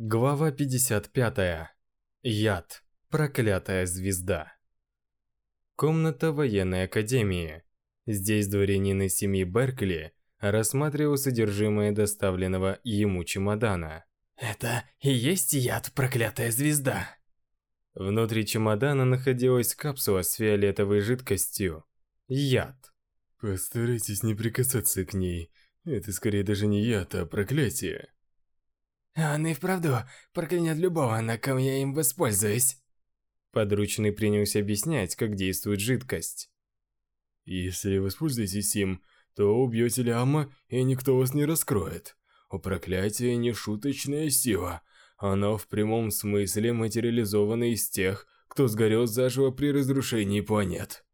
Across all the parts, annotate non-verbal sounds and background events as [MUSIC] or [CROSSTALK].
Глава 55. Яд. Проклятая звезда. Комната военной академии. Здесь дворянин из семьи Беркли рассматривал содержимое доставленного ему чемодана. Это и есть яд, проклятая звезда. Внутри чемодана находилась капсула с фиолетовой жидкостью. Яд. Постарайтесь не прикасаться к ней. Это скорее даже не яд, а проклятие. Он и вправду проклянет любого, на ком я им воспользуюсь. Подручный принялся объяснять, как действует жидкость. Если воспользуетесь им, то убьете Ляма, и никто вас не раскроет. У проклятия не шуточная сила. Оно в прямом смысле материализовано из тех, кто сгорел заживо при разрушении планет.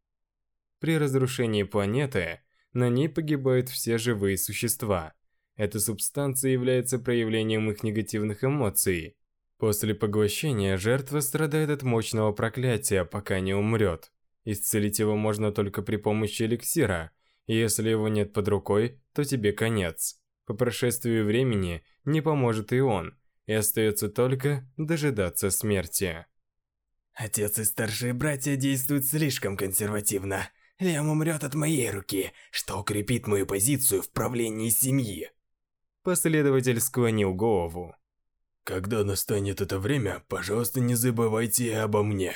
При разрушении планеты на ней погибают все живые существа. Эта субстанция является проявлением их негативных эмоций. После поглощения жертва страдает от мощного проклятия, пока не умрет. Исцелить его можно только при помощи эликсира. Если его нет под рукой, то тебе конец. По прошествии времени не поможет и он, и остается только дожидаться смерти. Отец и старшие братья действуют слишком консервативно. Лям умрет от моей руки, что укрепит мою позицию в правлении семьи. Последователь склонил голову. Когда настанет это время, пожалуйста, не забывайте обо мне.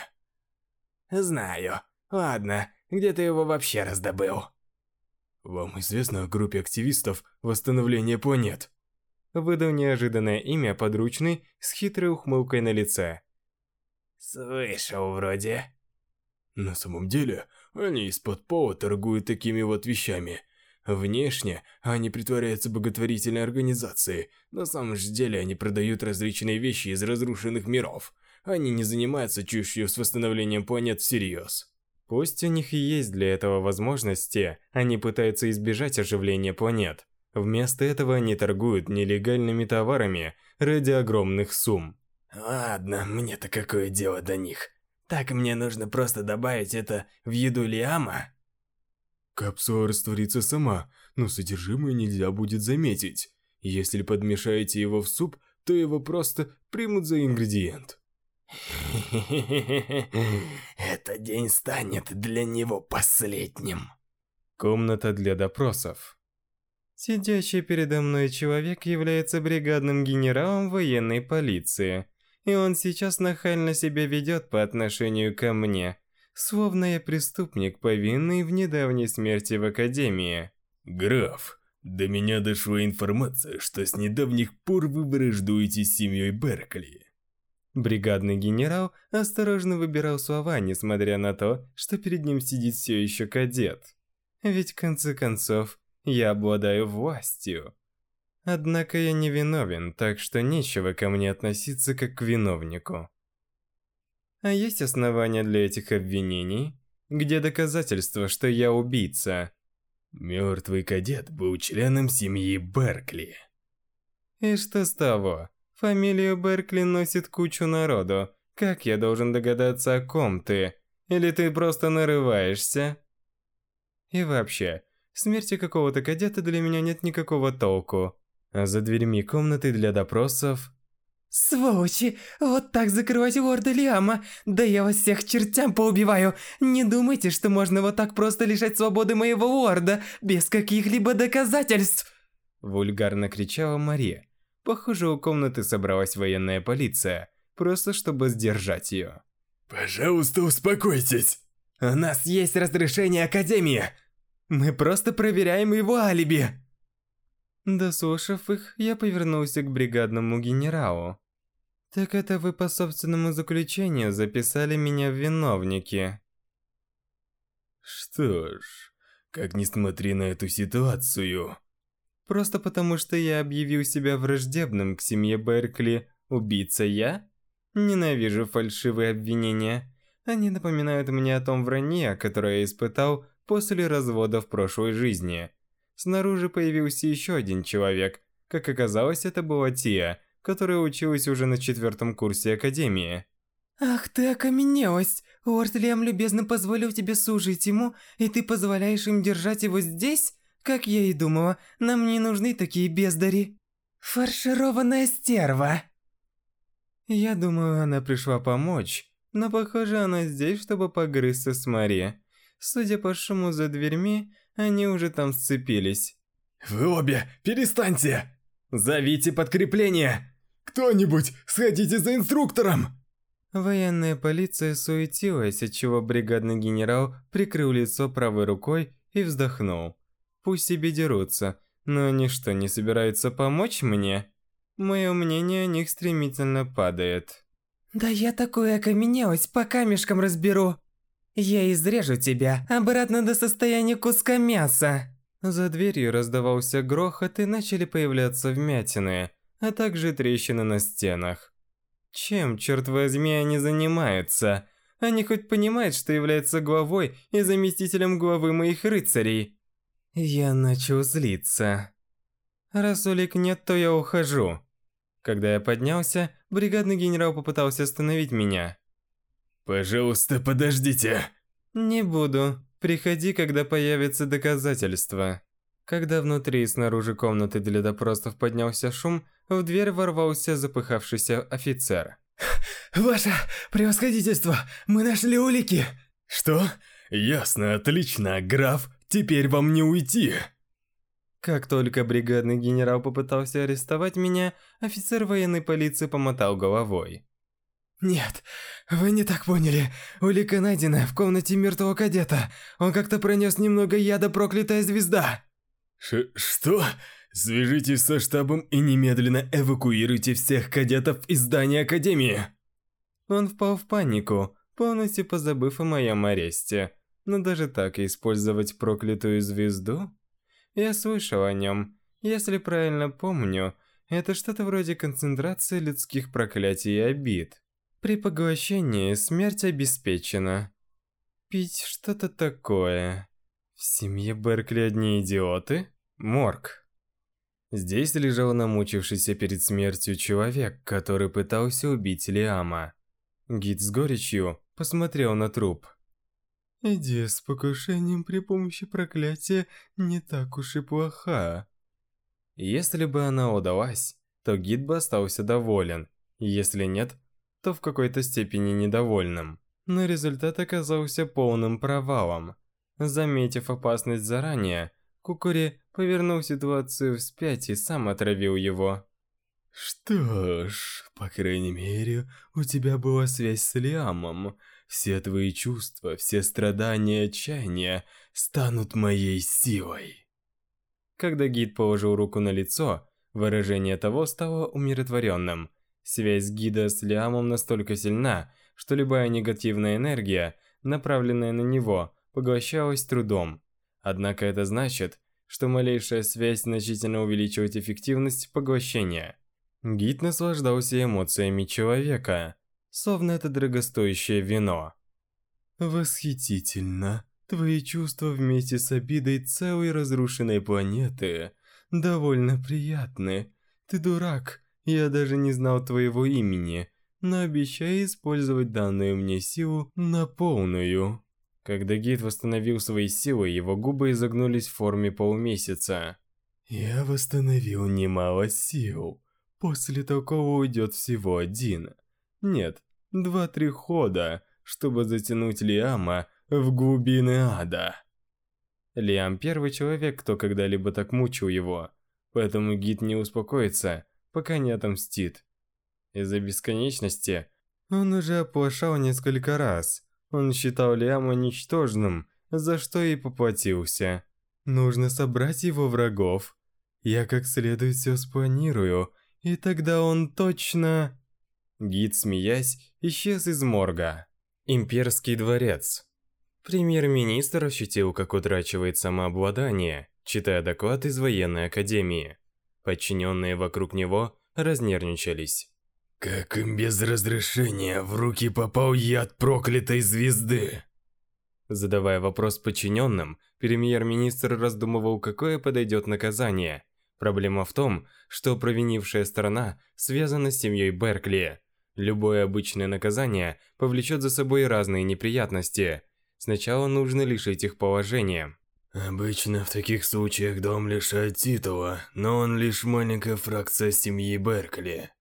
Знаю. Ладно, где ты его вообще раздобыл? Вам известно о группе активистов восстановления планет? Выдал неожиданное имя подручный с хитрой ухмылкой на лице. Слышал вроде. На самом деле, они из-под пола торгуют такими вот вещами. Внешне они притворяются благотворительной организацией, на самом же деле они продают различные вещи из разрушенных миров. Они не занимаются чушью с восстановлением планет всерьез. Пусть у них и есть для этого возможности, они пытаются избежать оживления планет. Вместо этого они торгуют нелегальными товарами ради огромных сумм. Ладно, мне-то какое дело до них. Так мне нужно просто добавить это в еду Лиама? Капсула растворится сама, но содержимое нельзя будет заметить. Если подмешаете его в суп, то его просто примут за ингредиент. [LAUGHS] Этот день станет для него последним. Комната для допросов. Сидящий передо мной человек является бригадным генералом военной полиции, и он сейчас нахально себя ведет по отношению ко мне, словно я преступник, повинный в недавней смерти в Академии. Граф, до меня дошла информация, что с недавних пор вы враждуете с семьей Беркли. Бригадный генерал осторожно выбирал слова, несмотря на то, что перед ним сидит все еще кадет. Ведь в конце концов, я обладаю властью. Однако я не виновен, так что нечего ко мне относиться как к виновнику. А есть основания для этих обвинений? Где доказательства, что я убийца? Мертвый кадет был членом семьи Беркли. И что с того? Фамилию Беркли носит кучу народу. Как я должен догадаться, о ком ты? Или ты просто нарываешься? И вообще, смерти какого-то кадета для меня нет никакого толку. А за дверьми комнаты для допросов... Сволочи, вот так закрывать лорда Лиама, да я вас всех чертям поубиваю. Не думайте, что можно вот так просто лишать свободы моего лорда, без каких-либо доказательств. Вульгарно кричала Мария. Похоже, у комнаты собралась военная полиция, просто чтобы сдержать ее. Пожалуйста, успокойтесь. У нас есть разрешение Академии. Мы просто проверяем его алиби. Дослушав их, я повернулся к бригадному генералу. «Так это вы по собственному заключению записали меня в виновники?» «Что ж, как ни смотри на эту ситуацию...» Просто потому, что я объявил себя враждебным к семье Беркли, убийца я? Ненавижу фальшивые обвинения. Они напоминают мне о том вранье, которое я испытал после развода в прошлой жизни. Снаружи появился еще один человек. Как оказалось, это была Тия, которая училась уже на четвертом курсе Академии. «Ах ты окаменелость! Лорд Лиам любезно позволил тебе служить ему, и ты позволяешь им держать его здесь? Как я и думала, нам не нужны такие бездари. Фаршированная стерва. Я думаю, она пришла помочь, но похоже, она здесь, чтобы погрызться с Мари. Судя по шуму за дверьми, они уже там сцепились. Вы обе, перестаньте! Зовите подкрепление! Кто-нибудь, сходите за инструктором! Военная полиция суетилась, отчего бригадный генерал прикрыл лицо правой рукой и вздохнул. Пусть себе дерутся, но они что, не собираются помочь мне? Мое мнение о них стремительно падает. Да я такую окаменелость по камешкам разберу. Я изрежу тебя обратно до состояния куска мяса. За дверью раздавался грохот и начали появляться вмятины, а также трещины на стенах. Чем, черт возьми, они занимаются? Они хоть понимают, что являются главой и заместителем главы моих рыцарей? Я начал злиться. Раз улик нет, то я ухожу. Когда я поднялся, бригадный генерал попытался остановить меня. «Пожалуйста, подождите!» «Не буду. Приходи, когда появятся доказательства». Когда внутри и снаружи комнаты для допросов поднялся шум, в дверь ворвался запыхавшийся офицер. [LAUGHS] «Ваше превосходительство, мы нашли улики!» «Что? Ясно, отлично, граф, теперь вам не уйти!» Как только бригадный генерал попытался арестовать меня, офицер военной полиции помотал головой. «Нет, вы не так поняли. Улика найдена в комнате мертвого кадета. Он как-то пронес немного яда проклятая звезда». Ш что? Свяжитесь со штабом и немедленно эвакуируйте всех кадетов из здания Академии. Он впал в панику, полностью позабыв о моем аресте. Но даже так использовать проклятую звезду? Я слышал о нем. Если правильно помню, это что-то вроде концентрации людских проклятий и обид. При поглощении смерть обеспечена. Пить что-то такое. В семье Беркли одни идиоты? Морг. Здесь лежал намучившийся перед смертью человек, который пытался убить Лиама. Гид с горечью посмотрел на труп. Идея с покушением при помощи проклятия не так уж и плоха. Если бы она удалась, то гид бы остался доволен, если нет, то в какой-то степени недовольным. Но результат оказался полным провалом. Заметив опасность заранее, Кукури повернул ситуацию вспять и сам отравил его. Что ж, по крайней мере, у тебя была связь с Лиамом. Все твои чувства, все страдания и отчаяния станут моей силой. Когда гид положил руку на лицо, выражение того стало умиротворенным. Связь гида с Лиамом настолько сильна, что любая негативная энергия, направленная на него, поглощалась трудом. Однако это значит, что малейшая связь значительно увеличивает эффективность поглощения. Гид наслаждался эмоциями человека, словно это дорогостоящее вино. Восхитительно. Твои чувства вместе с обидой целой разрушенной планеты довольно приятны. Ты дурак, я даже не знал твоего имени, но обещаю использовать данную мне силу на полную. Когда гид восстановил свои силы, его губы изогнулись в форме полумесяца. Я восстановил немало сил. После такого уйдет всего один. Нет, два-три хода, чтобы затянуть Лиама в глубины ада. Лиам первый человек, кто когда-либо так мучил его, поэтому гид не успокоится, пока не отомстит. Из-за бесконечности он уже оплошал несколько раз. Он считал Лиама ничтожным, за что и поплатился. Нужно собрать его врагов. Я как следует все спланирую, и тогда он точно... Гид, смеясь, исчез из морга. Имперский дворец. Премьер-министр ощутил, как утрачивает самообладание, читая доклад из военной академии. Подчиненные вокруг него разнервничались. Как им без разрешения в руки попал яд проклятой звезды? Задавая вопрос подчиненным, премьер-министр раздумывал, какое подойдет наказание. Проблема в том, что провинившая сторона связана с семьей Беркли. Любое обычное наказание повлечет за собой разные неприятности. Сначала нужно лишить их положения. Обычно в таких случаях дом лишает титула, но он лишь маленькая фракция семьи Беркли.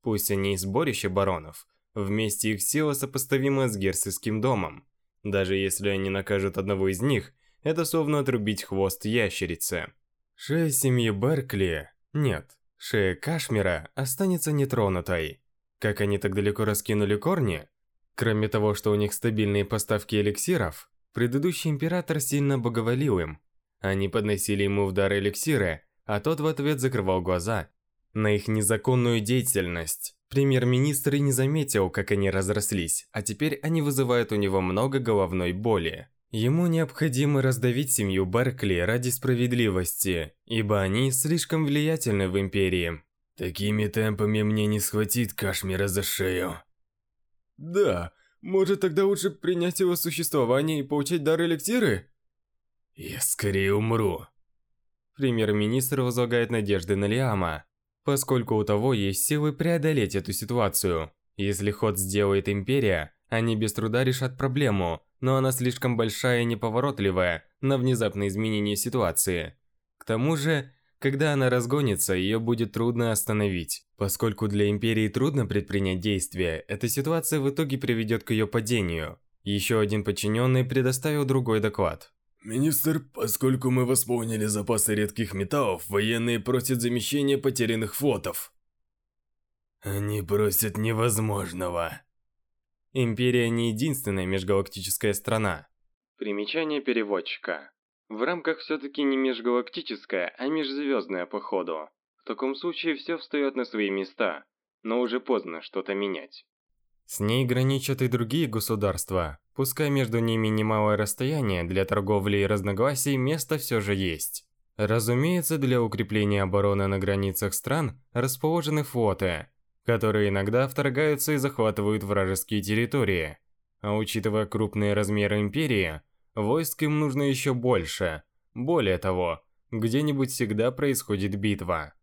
Пусть они и сборище баронов, вместе их сила сопоставима с герцогским домом. Даже если они накажут одного из них, это словно отрубить хвост ящерице. Шея семьи Беркли... Нет, шея Кашмира останется нетронутой. Как они так далеко раскинули корни? Кроме того, что у них стабильные поставки эликсиров, предыдущий император сильно боговолил им. Они подносили ему в дар эликсиры, а тот в ответ закрывал глаза на их незаконную деятельность. Премьер-министр и не заметил, как они разрослись, а теперь они вызывают у него много головной боли. Ему необходимо раздавить семью Баркли ради справедливости, ибо они слишком влиятельны в Империи. Такими темпами мне не схватить Кашмира за шею. Да, может тогда лучше принять его существование и получить дар эликсиры? Я скорее умру. Премьер-министр возлагает надежды на Лиама, поскольку у того есть силы преодолеть эту ситуацию. Если ход сделает Империя, они без труда решат проблему, но она слишком большая и неповоротливая на внезапное изменение ситуации. К тому же, когда она разгонится, ее будет трудно остановить. Поскольку для Империи трудно предпринять действия, эта ситуация в итоге приведет к ее падению. Еще один подчиненный предоставил другой доклад. Министр, поскольку мы восполнили запасы редких металлов, военные просят замещения потерянных флотов. Они просят невозможного. Империя не единственная межгалактическая страна. Примечание переводчика. В рамках все-таки не межгалактическая, а межзвездная походу. В таком случае все встает на свои места, но уже поздно что-то менять. С ней граничат и другие государства. Пускай между ними немалое расстояние, для торговли и разногласий место все же есть. Разумеется, для укрепления обороны на границах стран расположены флоты, которые иногда вторгаются и захватывают вражеские территории. А учитывая крупные размеры империи, Войск им нужно еще больше. Более того, где-нибудь всегда происходит битва.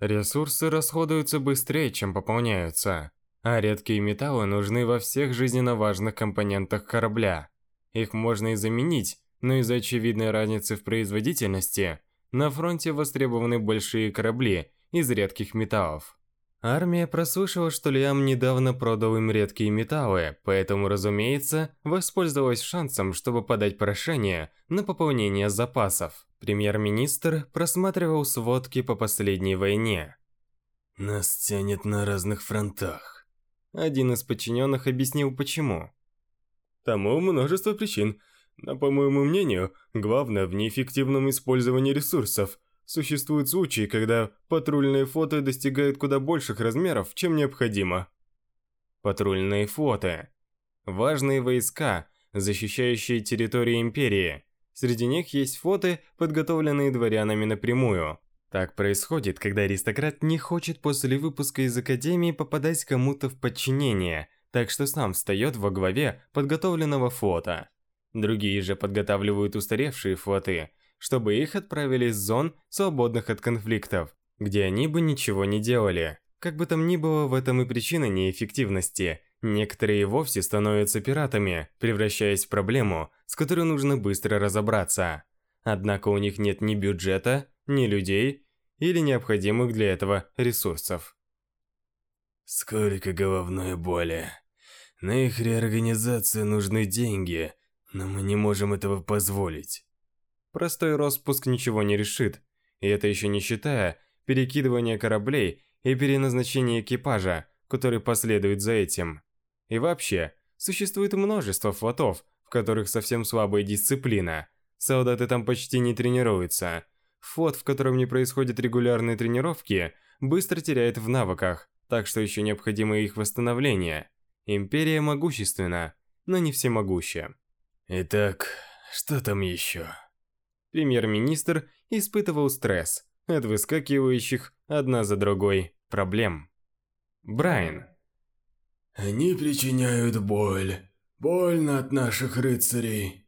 Ресурсы расходуются быстрее, чем пополняются, а редкие металлы нужны во всех жизненно важных компонентах корабля. Их можно и заменить, но из-за очевидной разницы в производительности на фронте востребованы большие корабли из редких металлов. Армия прослышала, что Лиам недавно продал им редкие металлы, поэтому, разумеется, воспользовалась шансом, чтобы подать прошение на пополнение запасов. Премьер-министр просматривал сводки по последней войне. «Нас тянет на разных фронтах». Один из подчиненных объяснил, почему. «Тому множество причин, но, по моему мнению, главное в неэффективном использовании ресурсов – Существуют случаи, когда патрульные флоты достигают куда больших размеров, чем необходимо. Патрульные флоты. Важные войска, защищающие территории Империи. Среди них есть флоты, подготовленные дворянами напрямую. Так происходит, когда аристократ не хочет после выпуска из Академии попадать кому-то в подчинение, так что сам встает во главе подготовленного флота. Другие же подготавливают устаревшие флоты – чтобы их отправили из зон, свободных от конфликтов, где они бы ничего не делали. Как бы там ни было, в этом и причина неэффективности. Некоторые вовсе становятся пиратами, превращаясь в проблему, с которой нужно быстро разобраться. Однако у них нет ни бюджета, ни людей или необходимых для этого ресурсов. Сколько головной боли. На их реорганизацию нужны деньги, но мы не можем этого позволить. Простой распуск ничего не решит, и это еще не считая перекидывания кораблей и переназначения экипажа, который последует за этим. И вообще, существует множество флотов, в которых совсем слабая дисциплина. Солдаты там почти не тренируются. Флот, в котором не происходят регулярные тренировки, быстро теряет в навыках, так что еще необходимо их восстановление. Империя могущественна, но не всемогуща. Итак, что там еще? Премьер-министр испытывал стресс от выскакивающих одна за другой проблем. Брайан. Они причиняют боль. Больно от наших рыцарей.